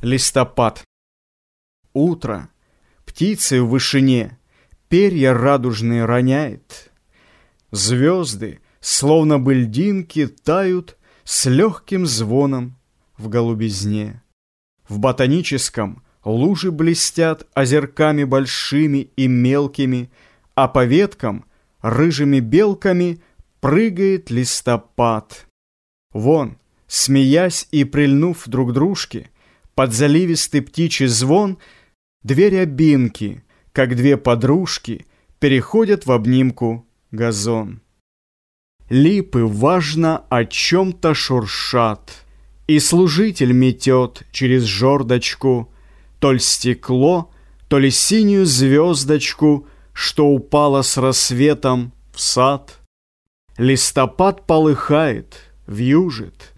Листопад. Утро. Птицы в вышине Перья радужные роняет. Звезды, словно бы льдинки, тают С легким звоном в голубизне. В ботаническом лужи блестят Озерками большими и мелкими, А по веткам рыжими белками Прыгает листопад. Вон, смеясь и прильнув друг дружке, под заливистый птичий звон Две рябинки, как две подружки, Переходят в обнимку газон. Липы важно о чем-то шуршат, И служитель метет через жердочку То ли стекло, то ли синюю звездочку, Что упала с рассветом в сад. Листопад полыхает, вьюжит,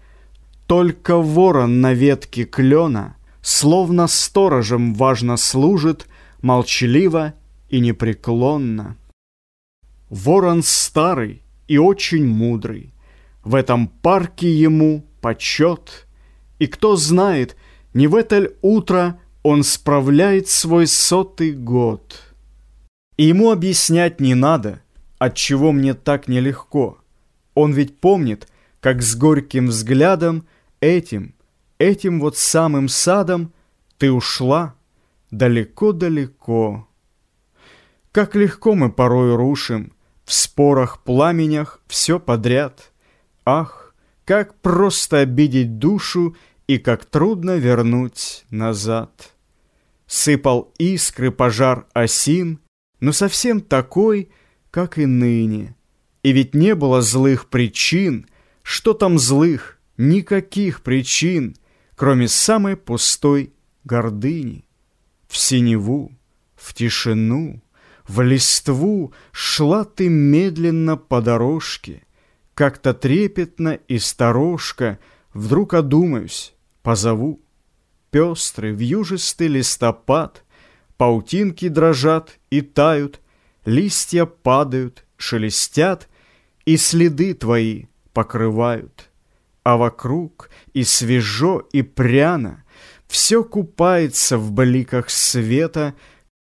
только ворон на ветке клена, Словно сторожем важно служит, Молчаливо и непреклонно. Ворон старый и очень мудрый, В этом парке ему почет, И кто знает, не в это ль утро Он справляет свой сотый год. И ему объяснять не надо, Отчего мне так нелегко. Он ведь помнит, как с горьким взглядом Этим, этим вот самым садом Ты ушла далеко-далеко. Как легко мы порой рушим В спорах-пламенях все подряд. Ах, как просто обидеть душу И как трудно вернуть назад. Сыпал искры пожар осин, Но совсем такой, как и ныне. И ведь не было злых причин, Что там злых, никаких причин, кроме самой пустой гордыни. В синеву, в тишину, в листву шла ты медленно по дорожке, как-то трепетно и сторожка, вдруг одумаюсь, позову. Пестрый, вьюжистый листопад, паутинки дрожат и тают, листья падают, шелестят, и следы твои покрывают а вокруг и свежо, и пряно, Все купается в бликах света,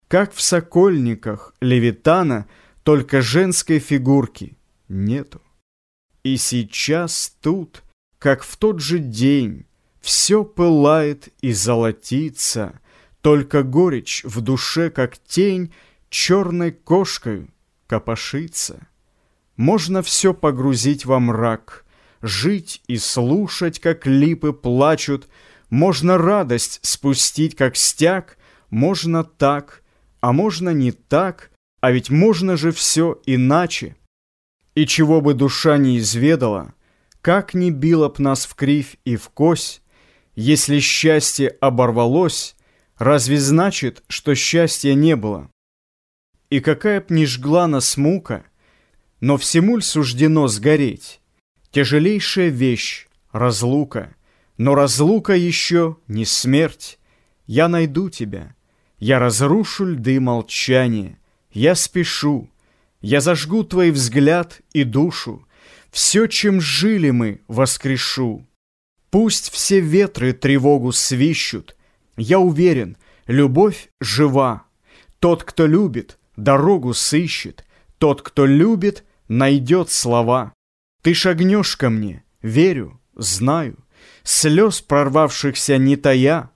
Как в сокольниках левитана, Только женской фигурки нету. И сейчас тут, как в тот же день, Все пылает и золотится, Только горечь в душе, как тень, Черной кошкой копошится. Можно все погрузить во мрак — Жить и слушать, как липы плачут, Можно радость спустить, как стяг, Можно так, а можно не так, А ведь можно же все иначе. И чего бы душа не изведала, Как ни била б нас в кривь и в кось, Если счастье оборвалось, Разве значит, что счастья не было? И какая б ни жгла нас мука, Но всему ль суждено сгореть? Тяжелейшая вещь — разлука, но разлука еще не смерть. Я найду тебя, я разрушу льды молчания, я спешу, я зажгу твой взгляд и душу, все, чем жили мы, воскрешу. Пусть все ветры тревогу свищут, я уверен, любовь жива. Тот, кто любит, дорогу сыщет, тот, кто любит, найдет слова. Ты шагнешь ко мне, верю, знаю, Слез прорвавшихся не тая,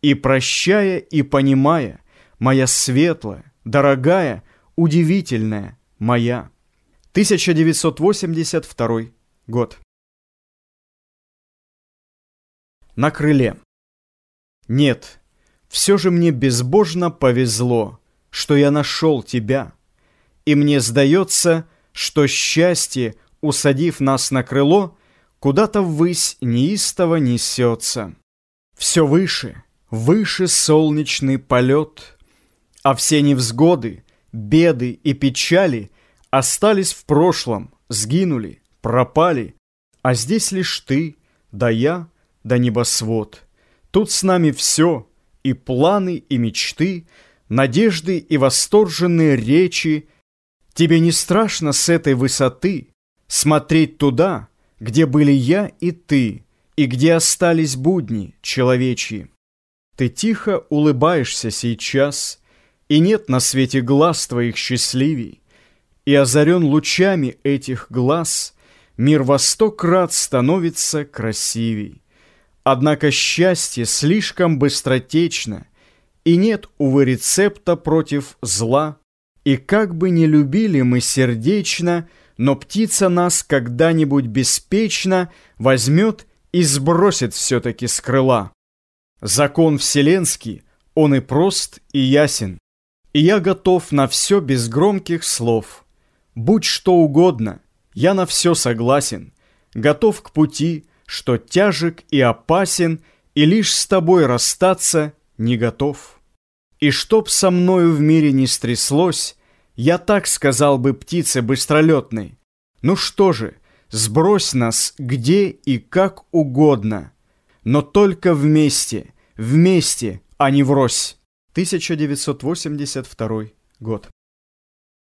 И прощая, и понимая, Моя светлая, дорогая, удивительная моя. 1982 год. На крыле. Нет, все же мне безбожно повезло, Что я нашел тебя, И мне сдается, что счастье усадив нас на крыло, куда-то ввысь неистово несется. Все выше, выше солнечный полет, а все невзгоды, беды и печали остались в прошлом, сгинули, пропали, а здесь лишь ты, да я, да небосвод. Тут с нами все, и планы, и мечты, надежды и восторженные речи. Тебе не страшно с этой высоты Смотреть туда, где были я и ты, и где остались будни человечьи. Ты тихо улыбаешься сейчас, И нет на свете глаз твоих счастливей, И озарен лучами этих глаз Мир во сто крат становится красивей. Однако счастье слишком быстротечно, И нет, увы, рецепта против зла. И как бы не любили мы сердечно, Но птица нас когда-нибудь беспечно Возьмет и сбросит все-таки с крыла. Закон вселенский, он и прост, и ясен, И я готов на все без громких слов. Будь что угодно, я на все согласен, Готов к пути, что тяжек и опасен, И лишь с тобой расстаться не готов. И чтоб со мною в мире не стряслось, Я так сказал бы птице быстролетной, Ну что же, сбрось нас где и как угодно, Но только вместе, вместе, а не врозь. 1982 год.